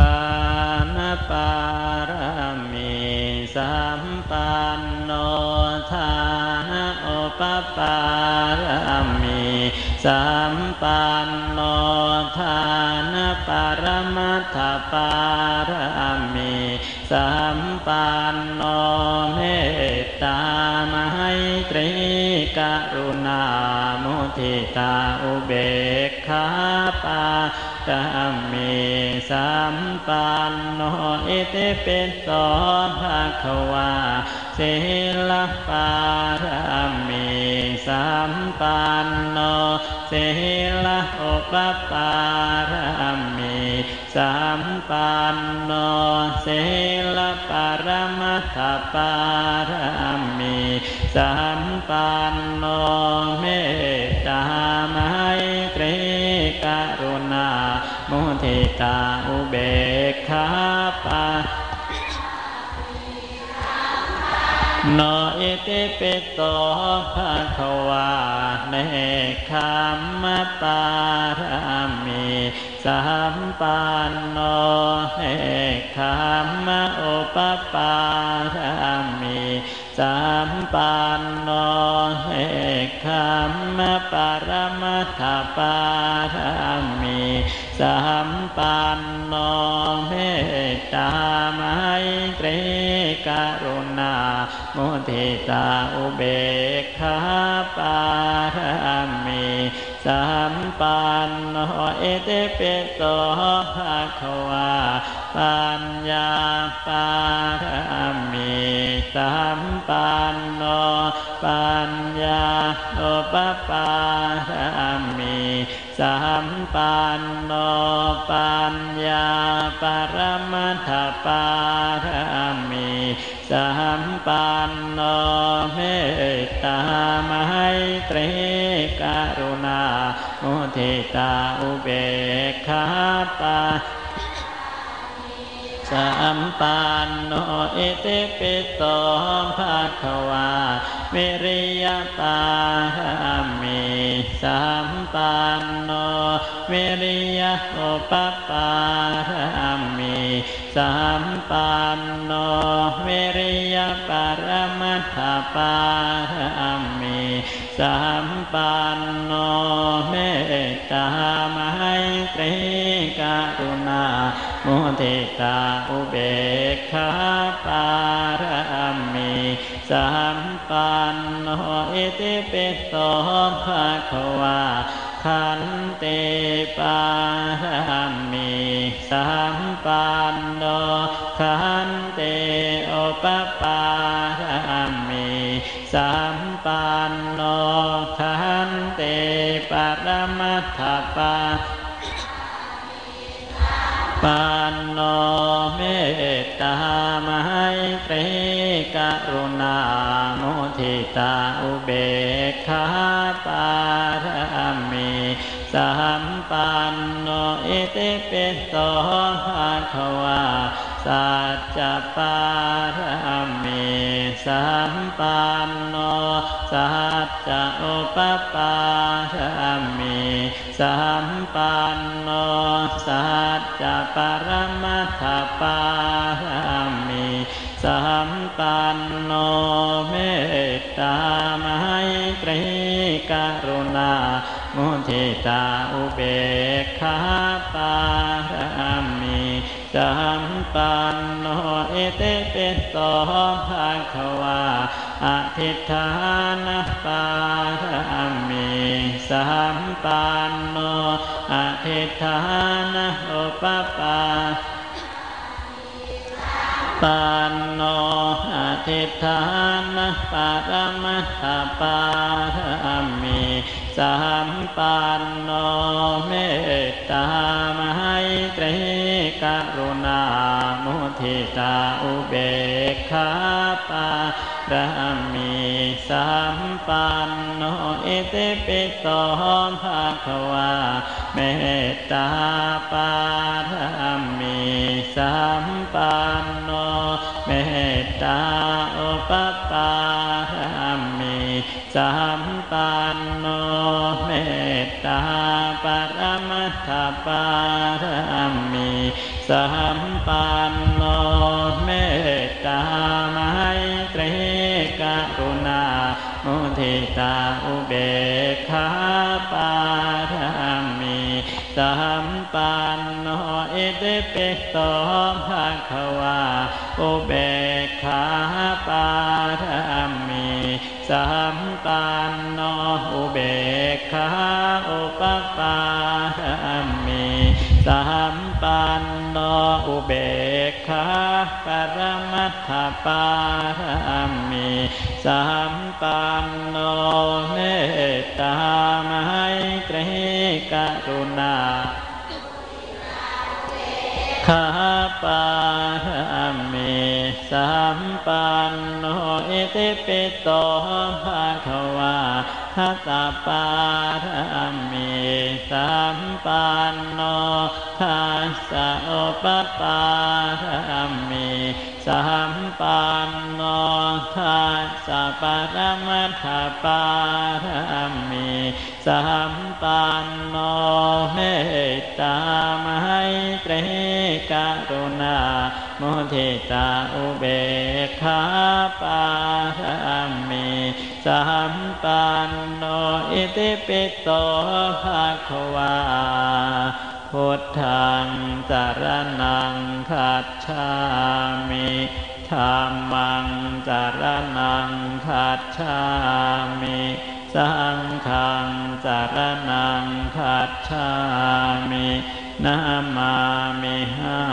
านปารมีสัมปันโนทานโอปปารมีสัมปันโนทานปรมัตถปารมีสัมปันโนเมตตามหิตรีกรุณามุทิตาอุเบกขาปา ตามีสัมปันโนอิติปิโสภะคะวาสิลปารมีสัมปันโนสิลอุปปารมีสัมปันโนสิลปารมัตถปารมีสัมปันโน ตาอุเบกขาปาโนอิติปิโตภะคะวาเนคามมปารามีสัมปันโนเนคามมอุปปารามีสัมปัน สัมปันโนเมตตาไมตรีกรุณามุทิตาอุเบกขาปารมีสัมปันโนเอเติปิโตภะคะวาปัญญาปารมีสัมปันโนปัญญา ปามีสัมปันโนปัญญาปรมัตถปารมีสัมปันโนเมตตามหิตรีกรุณา มุทิตาอุเบกขาปา สัมปันโนอิติปิโตภะคะวาวิริยปามีสัมปันโนวิริยโอปปารมีสัมปันโนวิริยปรมัตถปารมีสัมปันโนเมตตามหิตรี มุทิตาอุเบกขาปารมีสัมปันโนอิติปิโสภะคะวาขันติปารมีสัมปันโนขันติโอปปารมีสัมปันโนขันติปรมัตถปา ปันโนเมตตามหิตรีกรุณามุทิตาอุเบกขาปารมีสัมปันโนอิติปิโสภะคะวาสัจจปารมีสัมปันโนสัจจะอุปปารมีสัมปัน สัมปันโนเมตตามหิตรีกรุณา มุทิตาอุเบกขาปารามีสัมปันโนเอเติปิโสภะคะวาอธิฐานปารามีสัมปันโนอธิฐานอุปปาปัน โนอธิฐานปรมัตถปารมีสัมปันโนเมตตามหิตรีกรุณามุทิตาอุเบกขาปารมีสัมปันโนอิติปิโสภะคะวาเมตตาปารมีสัมปันโนเมตตา สัมปันโนเมตตาปรมัตถปารมีสัมปันโนเมตตามหัยตรีกรุณามุทิตาอุเบกขาปารามีสัมปันโนอิติปิโสภะคะวาอุเบกขาปา นโนอุเบกขาปรมัตถปารามีสัมปันโนเมตตามหัยตรีกรุณาขาปารามีสัมปันโนอิติปิโตภะคะวาทัตตาปารามีสัมปันโน ปปารามีสัมปันโนทัสสะปรมัตถปารามีสัมปันโนเมตตามหัยตรกรุณามุทิตาอุเบกขาปารามีสัมปันโนอิติปิโตภะคะวา พุทธังสารนังคัจฉามิธรรมังสารนังคัจฉามิสังฆังสารนังคัจฉามินามามิหา